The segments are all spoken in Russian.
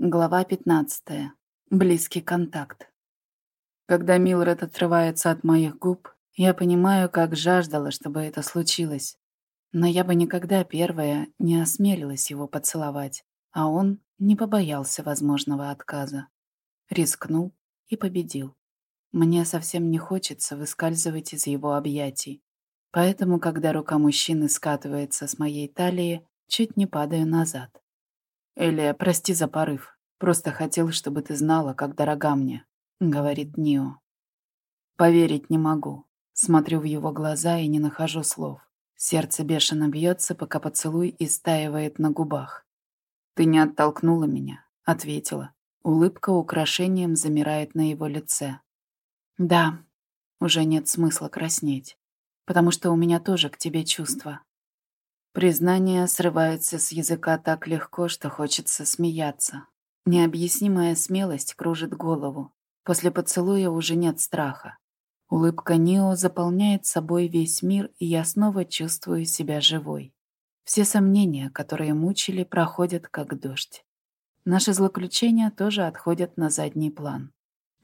Глава 15. Близкий контакт. Когда Милред отрывается от моих губ, я понимаю, как жаждала, чтобы это случилось. Но я бы никогда первая не осмелилась его поцеловать, а он не побоялся возможного отказа. Рискнул и победил. Мне совсем не хочется выскальзывать из его объятий. Поэтому, когда рука мужчины скатывается с моей талии, чуть не падаю назад. «Элия, прости за порыв. Просто хотел, чтобы ты знала, как дорога мне», — говорит Нио. Поверить не могу. Смотрю в его глаза и не нахожу слов. Сердце бешено бьется, пока поцелуй истаивает на губах. «Ты не оттолкнула меня», — ответила. Улыбка украшением замирает на его лице. «Да, уже нет смысла краснеть, потому что у меня тоже к тебе чувства. Признание срывается с языка так легко, что хочется смеяться. Необъяснимая смелость кружит голову. После поцелуя уже нет страха. Улыбка Нио заполняет собой весь мир, и я снова чувствую себя живой. Все сомнения, которые мучили, проходят как дождь. Наши злоключения тоже отходят на задний план.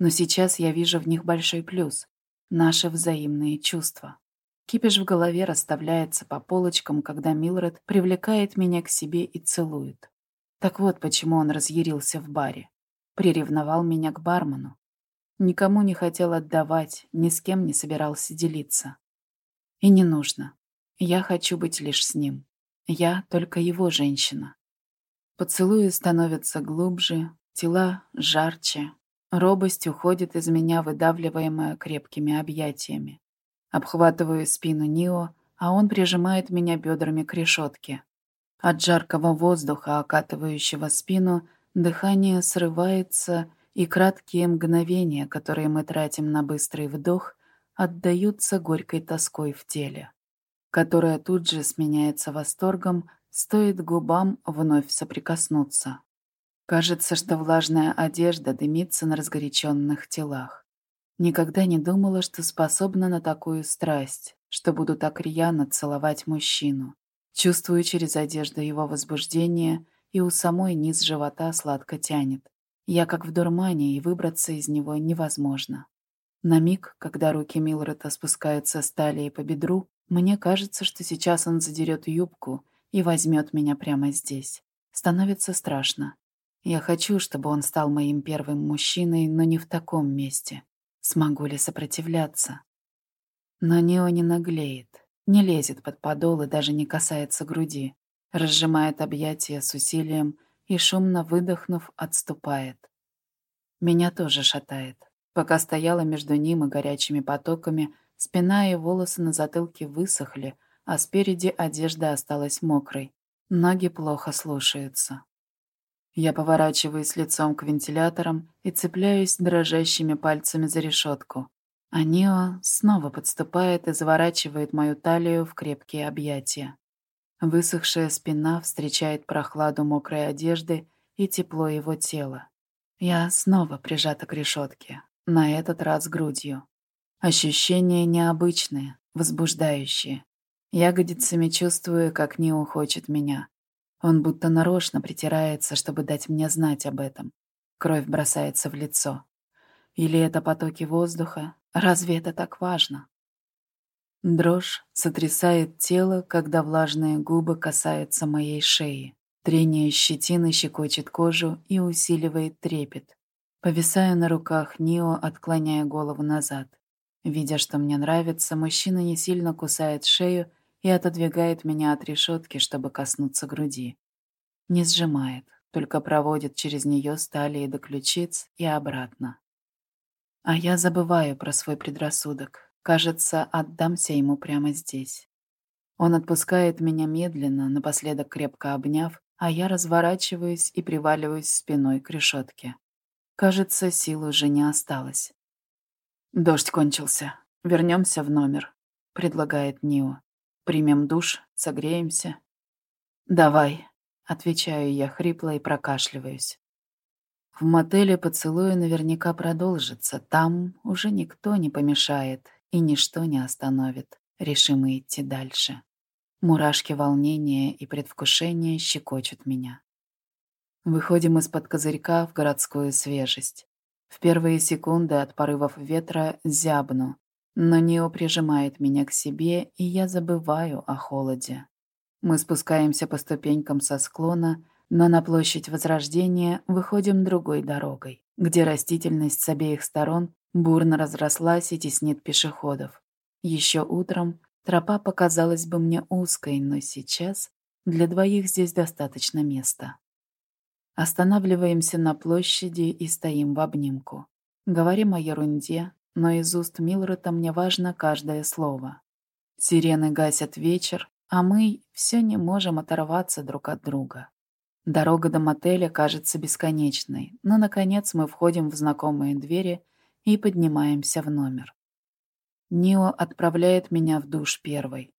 Но сейчас я вижу в них большой плюс — наши взаимные чувства. Кипиш в голове расставляется по полочкам, когда Милред привлекает меня к себе и целует. Так вот, почему он разъярился в баре. Приревновал меня к бармену. Никому не хотел отдавать, ни с кем не собирался делиться. И не нужно. Я хочу быть лишь с ним. Я только его женщина. Поцелуи становятся глубже, тела жарче. Робость уходит из меня, выдавливаемая крепкими объятиями. Обхватываю спину Нио, а он прижимает меня бедрами к решетке. От жаркого воздуха, окатывающего спину, дыхание срывается, и краткие мгновения, которые мы тратим на быстрый вдох, отдаются горькой тоской в теле, которая тут же сменяется восторгом, стоит губам вновь соприкоснуться. Кажется, что влажная одежда дымится на разгоряченных телах. Никогда не думала, что способна на такую страсть, что буду так рьяно целовать мужчину. Чувствую через одежду его возбуждение, и у самой низ живота сладко тянет. Я как в дурмане, и выбраться из него невозможно. На миг, когда руки Милрета спускаются с талии по бедру, мне кажется, что сейчас он задерет юбку и возьмет меня прямо здесь. Становится страшно. Я хочу, чтобы он стал моим первым мужчиной, но не в таком месте. Смогу ли сопротивляться? Но Нео не наглеет, не лезет под подол и даже не касается груди, разжимает объятия с усилием и, шумно выдохнув, отступает. Меня тоже шатает. Пока стояла между ним и горячими потоками, спина и волосы на затылке высохли, а спереди одежда осталась мокрой. Ноги плохо слушаются. Я поворачиваюсь лицом к вентиляторам и цепляюсь дрожащими пальцами за решетку. А Нио снова подступает и заворачивает мою талию в крепкие объятия. Высохшая спина встречает прохладу мокрой одежды и тепло его тела. Я снова прижата к решетке, на этот раз грудью. Ощущения необычные, возбуждающие. Ягодицами чувствую, как Нио хочет меня. Он будто нарочно притирается, чтобы дать мне знать об этом. Кровь бросается в лицо. Или это потоки воздуха? Разве это так важно? Дрожь сотрясает тело, когда влажные губы касаются моей шеи. Трение щетины щекочет кожу и усиливает трепет. Повисаю на руках Нио, отклоняя голову назад. Видя, что мне нравится, мужчина не сильно кусает шею и отодвигает меня от решетки, чтобы коснуться груди. Не сжимает, только проводит через нее стали до ключиц и обратно. А я забываю про свой предрассудок. Кажется, отдамся ему прямо здесь. Он отпускает меня медленно, напоследок крепко обняв, а я разворачиваюсь и приваливаюсь спиной к решетке. Кажется, сил уже не осталось. «Дождь кончился. Вернемся в номер», — предлагает Нио. Примем душ, согреемся. Давай, отвечаю я хрипло и прокашливаюсь. В мотеле поцелуи наверняка продолжится. Там уже никто не помешает и ничто не остановит. Решим мы идти дальше. Мурашки волнения и предвкушения щекочут меня. Выходим из-под козырька в городскую свежесть. В первые секунды от порывов ветра зябну, но Нио прижимает меня к себе, и я забываю о холоде. Мы спускаемся по ступенькам со склона, но на площадь Возрождения выходим другой дорогой, где растительность с обеих сторон бурно разрослась и теснит пешеходов. Еще утром тропа показалась бы мне узкой, но сейчас для двоих здесь достаточно места. Останавливаемся на площади и стоим в обнимку. Говорим о ерунде, но из уст Милрета мне важно каждое слово. Сирены гасят вечер, а мы все не можем оторваться друг от друга. Дорога до мотеля кажется бесконечной, но, наконец, мы входим в знакомые двери и поднимаемся в номер. Нио отправляет меня в душ первой.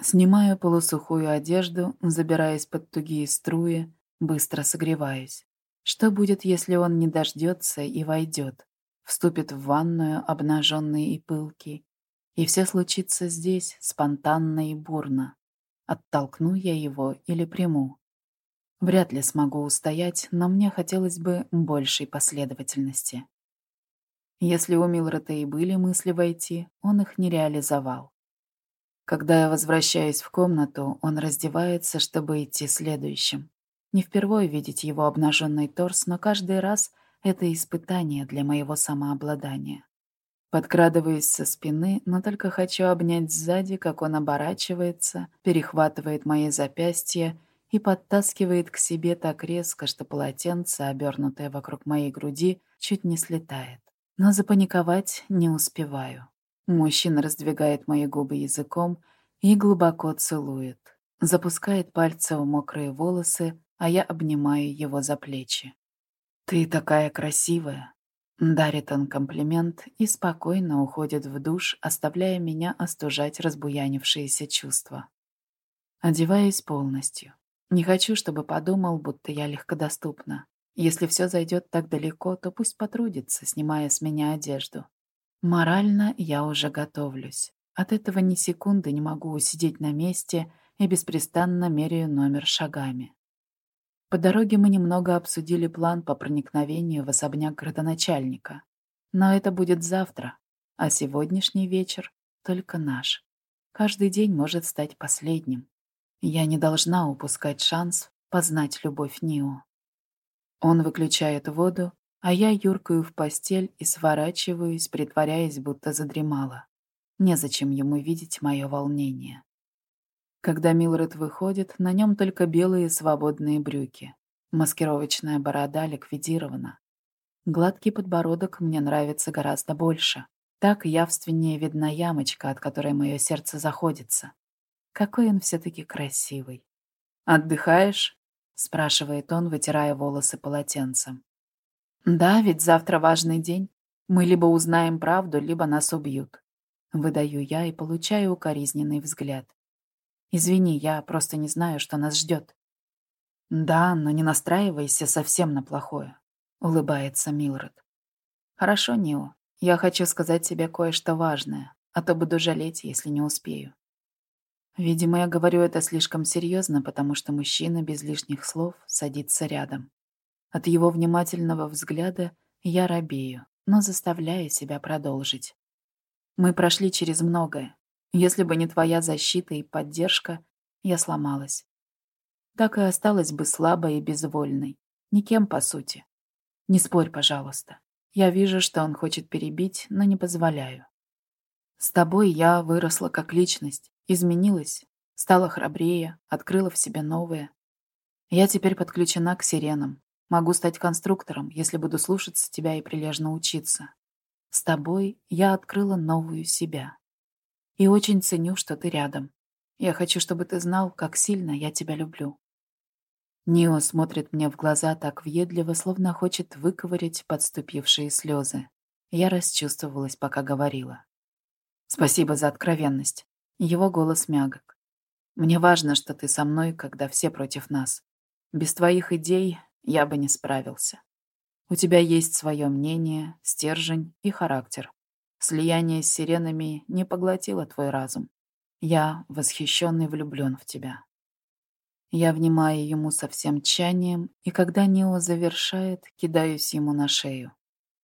Снимаю полусухую одежду, забираясь под тугие струи, Быстро согреваюсь. Что будет, если он не дождется и войдет, вступит в ванную, обнаженный и пылкий, и все случится здесь, спонтанно и бурно. Оттолкну я его или приму? Вряд ли смогу устоять, но мне хотелось бы большей последовательности. Если у Милрета и были мысли войти, он их не реализовал. Когда я возвращаюсь в комнату, он раздевается, чтобы идти следующим. Не впервые видеть его обнаженный торс, но каждый раз это испытание для моего самообладания. Подкрадываюсь со спины, но только хочу обнять сзади, как он оборачивается, перехватывает мои запястья и подтаскивает к себе так резко, что полотенце, обернутое вокруг моей груди, чуть не слетает. Но запаниковать не успеваю. Мужчина раздвигает мои губы языком и глубоко целует. Запускает пальцы в мокрые волосы, а я обнимаю его за плечи. «Ты такая красивая!» Дарит он комплимент и спокойно уходит в душ, оставляя меня остужать разбуянившиеся чувства. Одеваюсь полностью. Не хочу, чтобы подумал, будто я легкодоступна. Если все зайдет так далеко, то пусть потрудится, снимая с меня одежду. Морально я уже готовлюсь. От этого ни секунды не могу усидеть на месте и беспрестанно меряю номер шагами. По дороге мы немного обсудили план по проникновению в особняк градоначальника. Но это будет завтра, а сегодняшний вечер только наш. Каждый день может стать последним. Я не должна упускать шанс познать любовь Нио. Он выключает воду, а я юркаю в постель и сворачиваюсь, притворяясь, будто задремала. Незачем ему видеть мое волнение. Когда Милред выходит, на нем только белые свободные брюки. Маскировочная борода ликвидирована. Гладкий подбородок мне нравится гораздо больше. Так явственнее видна ямочка, от которой мое сердце заходится. Какой он все-таки красивый. «Отдыхаешь?» — спрашивает он, вытирая волосы полотенцем. «Да, ведь завтра важный день. Мы либо узнаем правду, либо нас убьют». Выдаю я и получаю укоризненный взгляд. Извини, я просто не знаю, что нас ждет. Да, но не настраивайся совсем на плохое, улыбается Милред. Хорошо, Нио. Я хочу сказать тебе кое-что важное, а то буду жалеть, если не успею. Видимо, я говорю это слишком серьезно, потому что мужчина без лишних слов садится рядом. От его внимательного взгляда я робею, но заставляю себя продолжить. Мы прошли через многое, если бы не твоя защита и поддержка, я сломалась. Так и осталась бы слабой и безвольной. Никем, по сути. Не спорь, пожалуйста. Я вижу, что он хочет перебить, но не позволяю. С тобой я выросла как личность, изменилась, стала храбрее, открыла в себе новое. Я теперь подключена к сиренам. Могу стать конструктором, если буду слушаться тебя и прилежно учиться. С тобой я открыла новую себя. И очень ценю, что ты рядом. Я хочу, чтобы ты знал, как сильно я тебя люблю». Нио смотрит мне в глаза так въедливо, словно хочет выковырять подступившие слезы. Я расчувствовалась, пока говорила. «Спасибо за откровенность». Его голос мягок. «Мне важно, что ты со мной, когда все против нас. Без твоих идей я бы не справился. У тебя есть свое мнение, стержень и характер. Слияние с сиренами не поглотило твой разум. Я, восхищенный, влюблен в тебя. Я внимаю ему со всем тчанием, и когда Нео завершает, кидаюсь ему на шею.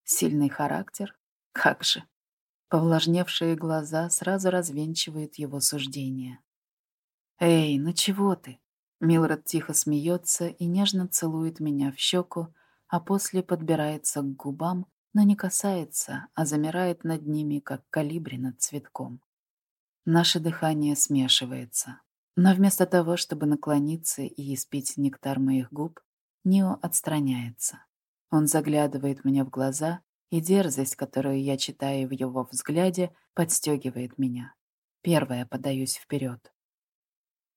Сильный характер? Как же. Повлажневшие глаза сразу развенчивают его суждения. «Эй, ну чего ты?» Милред тихо смеется и нежно целует меня в щеку, а после подбирается к губам, но не касается, а замирает над ними, как калибри над цветком. Наше дыхание смешивается. Но вместо того, чтобы наклониться и испить нектар моих губ, Нио отстраняется. Он заглядывает мне в глаза, и дерзость, которую я читаю в его взгляде, подстегивает меня. Первая подаюсь вперед.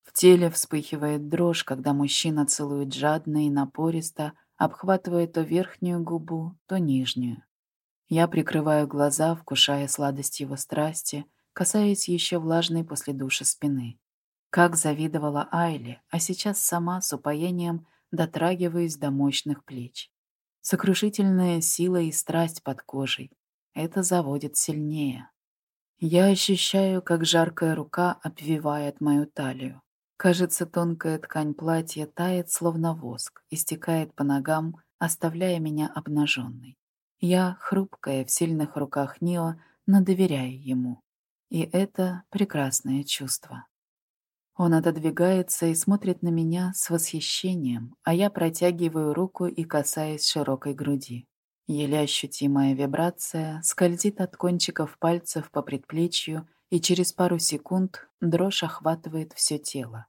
В теле вспыхивает дрожь, когда мужчина целует жадно и напористо, обхватывая то верхнюю губу, то нижнюю. Я прикрываю глаза, вкушая сладость его страсти, касаясь еще влажной после душа спины. Как завидовала Айли, а сейчас сама с упоением дотрагиваюсь до мощных плеч. Сокрушительная сила и страсть под кожей. Это заводит сильнее. Я ощущаю, как жаркая рука обвивает мою талию. Кажется, тонкая ткань платья тает, словно воск, и стекает по ногам, оставляя меня обнаженной. Я, хрупкая в сильных руках Нио, но доверяю ему. И это прекрасное чувство. Он отодвигается и смотрит на меня с восхищением, а я протягиваю руку и касаюсь широкой груди. Еле ощутимая вибрация скользит от кончиков пальцев по предплечью, и через пару секунд дрожь охватывает все тело.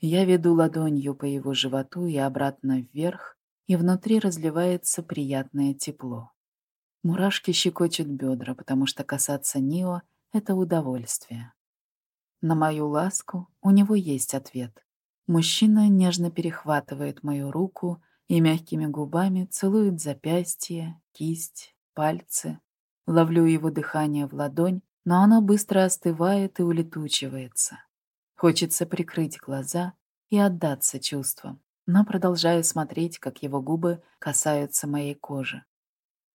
Я веду ладонью по его животу и обратно вверх, и внутри разливается приятное тепло. Мурашки щекочут бедра, потому что касаться Нио — это удовольствие. На мою ласку у него есть ответ. Мужчина нежно перехватывает мою руку и мягкими губами целует запястье, кисть, пальцы. Ловлю его дыхание в ладонь, но оно быстро остывает и улетучивается. Хочется прикрыть глаза и отдаться чувствам, но продолжаю смотреть, как его губы касаются моей кожи.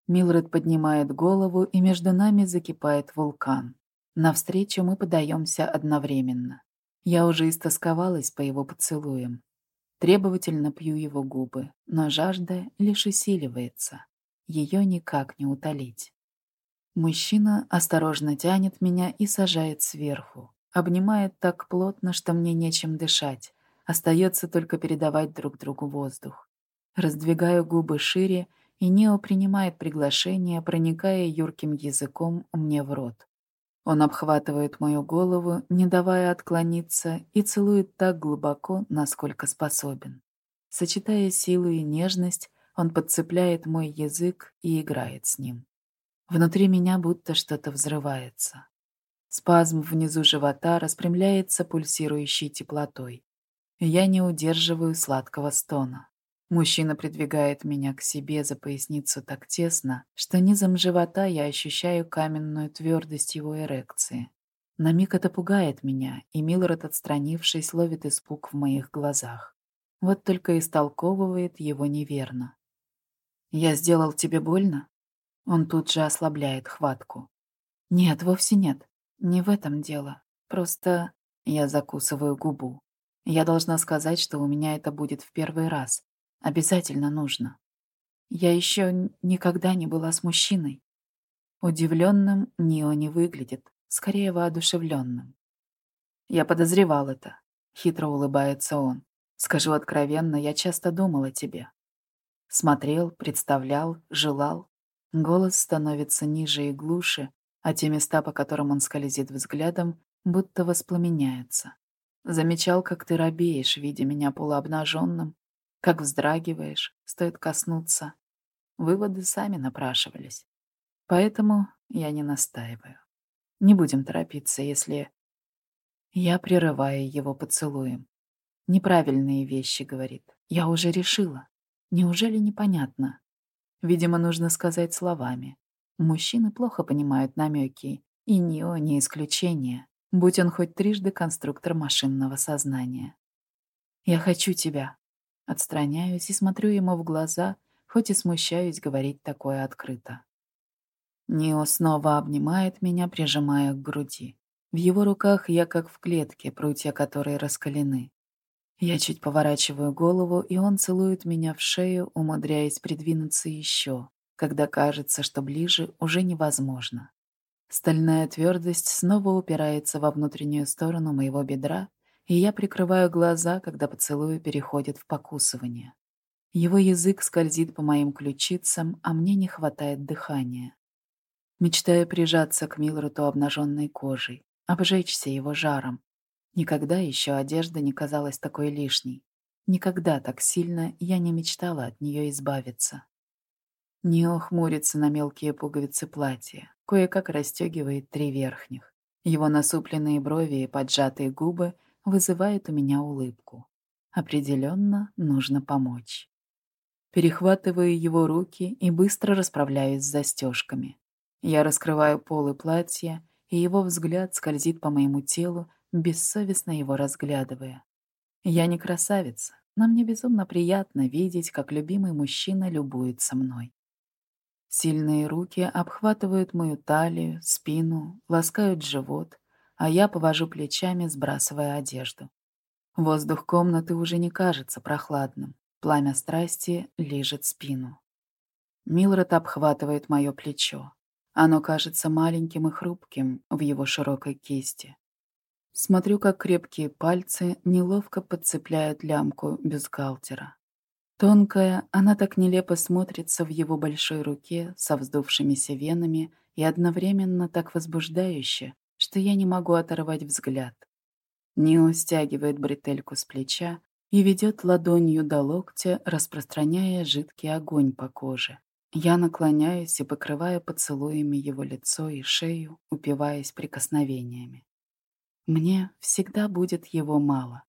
Милред поднимает голову, и между нами закипает вулкан. Навстречу мы подаемся одновременно. Я уже истосковалась по его поцелуям. Требовательно пью его губы, но жажда лишь усиливается. Ее никак не утолить. Мужчина осторожно тянет меня и сажает сверху. Обнимает так плотно, что мне нечем дышать. Остается только передавать друг другу воздух. Раздвигаю губы шире, и Нео принимает приглашение, проникая юрким языком мне в рот. Он обхватывает мою голову, не давая отклониться, и целует так глубоко, насколько способен. Сочетая силу и нежность, он подцепляет мой язык и играет с ним. Внутри меня будто что-то взрывается. Спазм внизу живота распрямляется пульсирующей теплотой. Я не удерживаю сладкого стона. Мужчина придвигает меня к себе за поясницу так тесно, что низом живота я ощущаю каменную твердость его эрекции. На миг это пугает меня, и Милред, отстранившись, ловит испуг в моих глазах. Вот только истолковывает его неверно. «Я сделал тебе больно?» Он тут же ослабляет хватку. «Нет, вовсе нет. Не в этом дело. Просто...» Я закусываю губу. Я должна сказать, что у меня это будет в первый раз, Обязательно нужно. Я еще никогда не была с мужчиной. Удивленным Нио не выглядит, скорее воодушевленным. Я подозревал это. Хитро улыбается он. Скажу откровенно, я часто думал о тебе. Смотрел, представлял, желал. Голос становится ниже и глуше, а те места, по которым он скользит взглядом, будто воспламеняются. Замечал, как ты робеешь, видя меня полуобнаженным, как вздрагиваешь, стоит коснуться. Выводы сами напрашивались. Поэтому я не настаиваю. Не будем торопиться, если... Я прерываю его поцелуем. Неправильные вещи, говорит. Я уже решила. Неужели непонятно? Видимо, нужно сказать словами. Мужчины плохо понимают намеки, и Нио не исключение, будь он хоть трижды конструктор машинного сознания. «Я хочу тебя», Отстраняюсь и смотрю ему в глаза, хоть и смущаюсь говорить такое открыто. Нио снова обнимает меня, прижимая к груди. В его руках я как в клетке, прутья которой раскалены. Я чуть поворачиваю голову, и он целует меня в шею, умудряясь придвинуться еще, когда кажется, что ближе уже невозможно. Стальная твердость снова упирается во внутреннюю сторону моего бедра, и я прикрываю глаза, когда поцелуй переходит в покусывание. Его язык скользит по моим ключицам, а мне не хватает дыхания. Мечтаю прижаться к Милроту обнаженной кожей, обжечься его жаром. Никогда еще одежда не казалась такой лишней. Никогда так сильно я не мечтала от нее избавиться. Нео хмурится на мелкие пуговицы платья, кое-как расстегивает три верхних. Его насупленные брови и поджатые губы вызывают у меня улыбку. Определенно нужно помочь. Перехватываю его руки и быстро расправляюсь с застежками. Я раскрываю полы платья, и его взгляд скользит по моему телу, бессовестно его разглядывая. Я не красавица, но мне безумно приятно видеть, как любимый мужчина любуется мной. Сильные руки обхватывают мою талию, спину, ласкают живот, а я повожу плечами, сбрасывая одежду. Воздух комнаты уже не кажется прохладным. Пламя страсти лижет спину. Милред обхватывает мое плечо. Оно кажется маленьким и хрупким в его широкой кисти. Смотрю, как крепкие пальцы неловко подцепляют лямку бюстгальтера. Тонкая, она так нелепо смотрится в его большой руке со вздувшимися венами и одновременно так возбуждающе, что я не могу оторвать взгляд. Нио стягивает бретельку с плеча и ведет ладонью до локтя, распространяя жидкий огонь по коже. Я наклоняюсь и покрываю поцелуями его лицо и шею, упиваясь прикосновениями. Мне всегда будет его мало.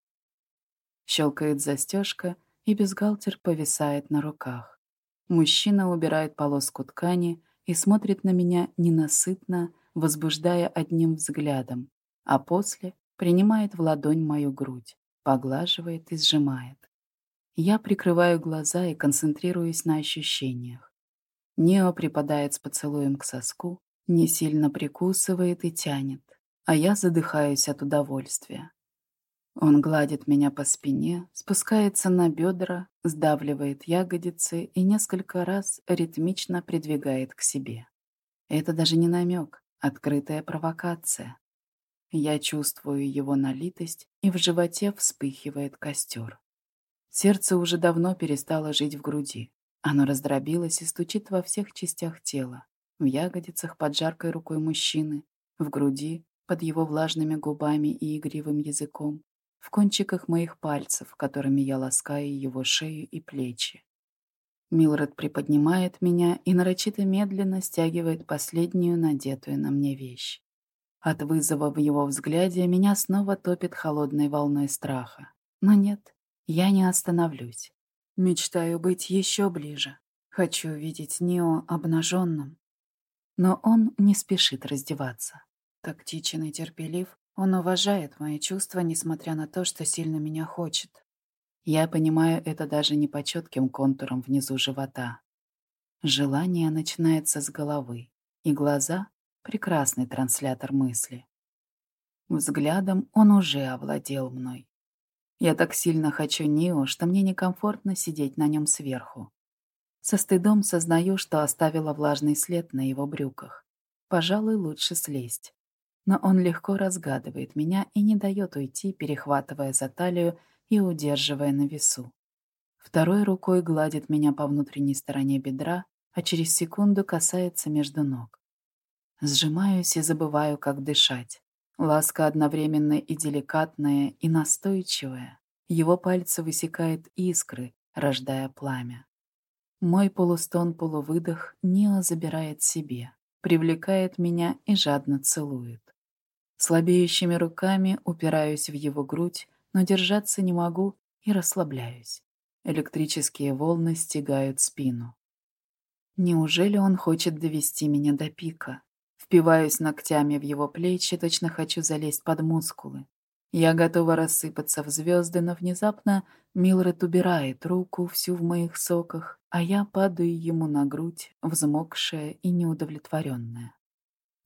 Щелкает застежка — и бюстгальтер повисает на руках. Мужчина убирает полоску ткани и смотрит на меня ненасытно, возбуждая одним взглядом, а после принимает в ладонь мою грудь, поглаживает и сжимает. Я прикрываю глаза и концентрируюсь на ощущениях. Нео припадает с поцелуем к соску, не сильно прикусывает и тянет, а я задыхаюсь от удовольствия. Он гладит меня по спине, спускается на бедра, сдавливает ягодицы и несколько раз ритмично придвигает к себе. Это даже не намек, открытая провокация. Я чувствую его налитость, и в животе вспыхивает костер. Сердце уже давно перестало жить в груди. Оно раздробилось и стучит во всех частях тела. В ягодицах под жаркой рукой мужчины, в груди, под его влажными губами и игривым языком, в кончиках моих пальцев, которыми я ласкаю его шею и плечи. Милред приподнимает меня и нарочито медленно стягивает последнюю надетую на мне вещь. От вызова в его взгляде меня снова топит холодной волной страха. Но нет, я не остановлюсь. Мечтаю быть еще ближе. Хочу видеть Нио обнаженным. Но он не спешит раздеваться. Тактичен и терпелив, он уважает мои чувства, несмотря на то, что сильно меня хочет. Я понимаю это даже не по четким контурам внизу живота. Желание начинается с головы, и глаза — прекрасный транслятор мысли. Взглядом он уже овладел мной. Я так сильно хочу Нио, что мне некомфортно сидеть на нем сверху. Со стыдом сознаю, что оставила влажный след на его брюках. Пожалуй, лучше слезть но он легко разгадывает меня и не дает уйти, перехватывая за талию и удерживая на весу. Второй рукой гладит меня по внутренней стороне бедра, а через секунду касается между ног. Сжимаюсь и забываю, как дышать. Ласка одновременно и деликатная, и настойчивая. Его пальцы высекают искры, рождая пламя. Мой полустон-полувыдох Нио забирает себе, привлекает меня и жадно целует. Слабеющими руками упираюсь в его грудь, но держаться не могу и расслабляюсь. Электрические волны стегают спину. Неужели он хочет довести меня до пика? Впиваюсь ногтями в его плечи, точно хочу залезть под мускулы. Я готова рассыпаться в звезды, но внезапно Милред убирает руку всю в моих соках, а я падаю ему на грудь, взмокшая и неудовлетворенная.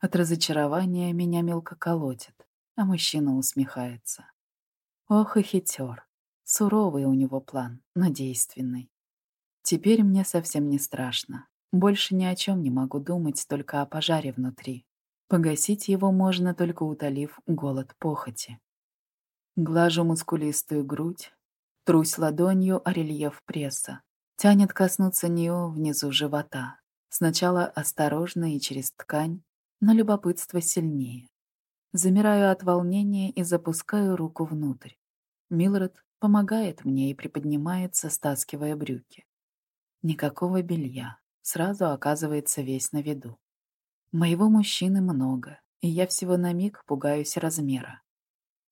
От разочарования меня мелко колотит, а мужчина усмехается. Ох и хитер. Суровый у него план, но действенный. Теперь мне совсем не страшно. Больше ни о чем не могу думать, только о пожаре внутри. Погасить его можно, только утолив голод похоти. Глажу мускулистую грудь, трусь ладонью о рельеф пресса. Тянет коснуться нее внизу живота. Сначала осторожно и через ткань, но любопытство сильнее. Замираю от волнения и запускаю руку внутрь. Милред помогает мне и приподнимается, стаскивая брюки. Никакого белья. Сразу оказывается весь на виду. Моего мужчины много, и я всего на миг пугаюсь размера.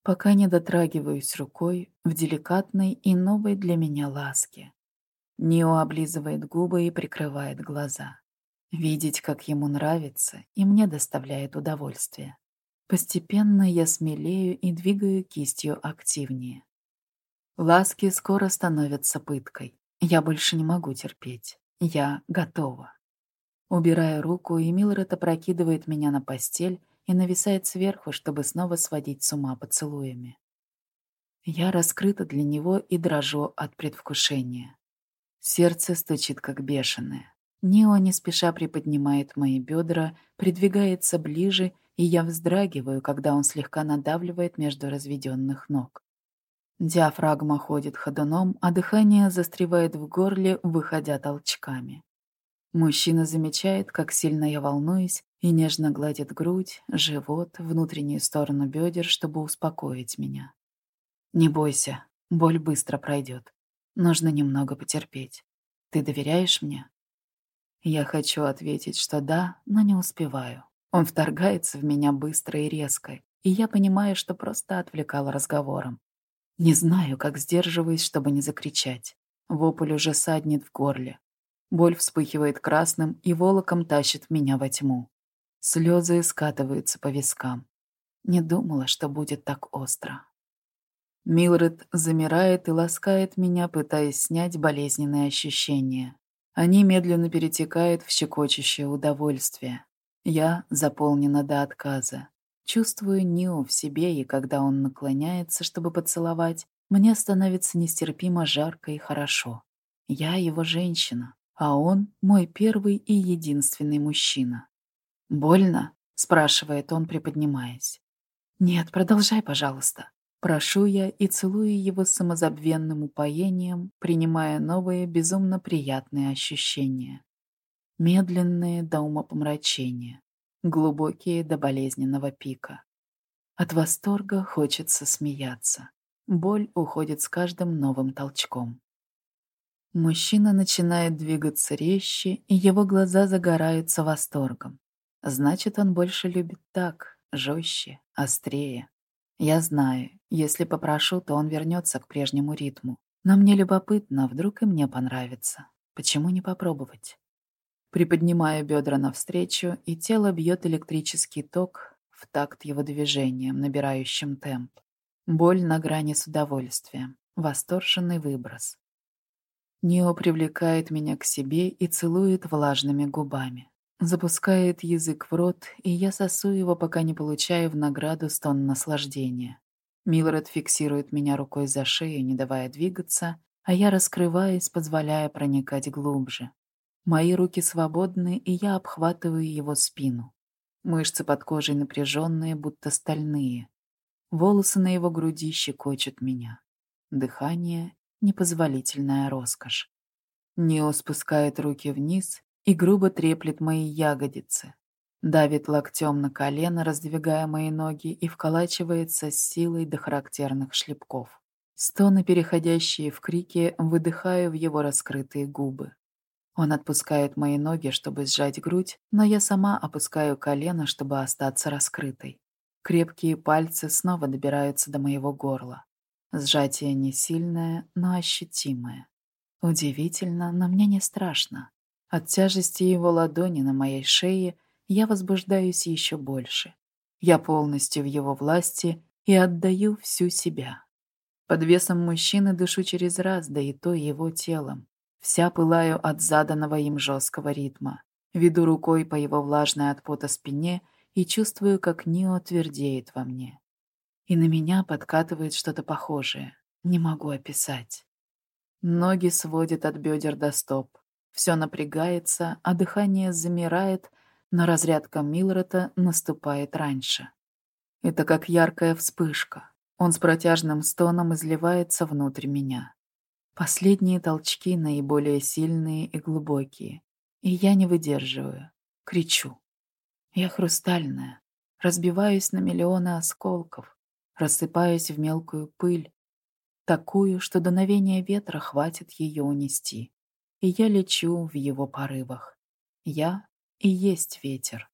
Пока не дотрагиваюсь рукой в деликатной и новой для меня ласке. Нио облизывает губы и прикрывает глаза. Видеть, как ему нравится, и мне доставляет удовольствие. Постепенно я смелею и двигаю кистью активнее. Ласки скоро становятся пыткой. Я больше не могу терпеть. Я готова. Убираю руку, и Милред опрокидывает меня на постель и нависает сверху, чтобы снова сводить с ума поцелуями. Я раскрыта для него и дрожу от предвкушения. Сердце стучит как бешеное. Нио не спеша приподнимает мои бедра, придвигается ближе, и я вздрагиваю, когда он слегка надавливает между разведенных ног. Диафрагма ходит ходуном, а дыхание застревает в горле, выходя толчками. Мужчина замечает, как сильно я волнуюсь, и нежно гладит грудь, живот, внутреннюю сторону бедер, чтобы успокоить меня. «Не бойся, боль быстро пройдет. Нужно немного потерпеть. Ты доверяешь мне?» Я хочу ответить, что да, но не успеваю. Он вторгается в меня быстро и резко, и я понимаю, что просто отвлекал разговором. Не знаю, как сдерживаюсь, чтобы не закричать. Вопль уже саднет в горле. Боль вспыхивает красным и волоком тащит меня во тьму. Слезы скатываются по вискам. Не думала, что будет так остро. Милред замирает и ласкает меня, пытаясь снять болезненные ощущения. Они медленно перетекают в щекочущее удовольствие. Я заполнена до отказа. Чувствую Нио в себе, и когда он наклоняется, чтобы поцеловать, мне становится нестерпимо жарко и хорошо. Я его женщина, а он мой первый и единственный мужчина. «Больно?» — спрашивает он, приподнимаясь. «Нет, продолжай, пожалуйста». Прошу я и целую его самозабвенным упоением, принимая новые безумно приятные ощущения. Медленные до умопомрачения, глубокие до болезненного пика. От восторга хочется смеяться. Боль уходит с каждым новым толчком. Мужчина начинает двигаться резче, и его глаза загораются восторгом. Значит, он больше любит так, жестче, острее. Я знаю, если попрошу, то он вернется к прежнему ритму. Но мне любопытно, вдруг и мне понравится. Почему не попробовать? Приподнимаю бедра навстречу, и тело бьет электрический ток в такт его движением, набирающим темп. Боль на грани с удовольствием. Восторженный выброс. Нио привлекает меня к себе и целует влажными губами. Запускает язык в рот, и я сосу его, пока не получаю в награду стон наслаждения. Милред фиксирует меня рукой за шею, не давая двигаться, а я раскрываюсь, позволяя проникать глубже. Мои руки свободны, и я обхватываю его спину. Мышцы под кожей напряженные, будто стальные. Волосы на его груди щекочут меня. Дыхание — непозволительная роскошь. Нео спускает руки вниз, и грубо треплет мои ягодицы. Давит локтем на колено, раздвигая мои ноги, и вколачивается с силой до характерных шлепков. Стоны, переходящие в крики, выдыхаю в его раскрытые губы. Он отпускает мои ноги, чтобы сжать грудь, но я сама опускаю колено, чтобы остаться раскрытой. Крепкие пальцы снова добираются до моего горла. Сжатие не сильное, но ощутимое. Удивительно, но мне не страшно. От тяжести его ладони на моей шее я возбуждаюсь еще больше. Я полностью в его власти и отдаю всю себя. Под весом мужчины дышу через раз, да и то его телом. Вся пылаю от заданного им жесткого ритма. Веду рукой по его влажной от пота спине и чувствую, как Нио твердеет во мне. И на меня подкатывает что-то похожее. Не могу описать. Ноги сводят от бедер до стоп. Все напрягается, а дыхание замирает, но разрядка Милрета наступает раньше. Это как яркая вспышка. Он с протяжным стоном изливается внутрь меня. Последние толчки наиболее сильные и глубокие. И я не выдерживаю. Кричу. Я хрустальная. Разбиваюсь на миллионы осколков. Рассыпаюсь в мелкую пыль. Такую, что дуновение ветра хватит ее унести. И я лечу в его порывах. Я и есть ветер.